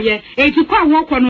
akɔyɛ etu kɔ a wɔkɔ no.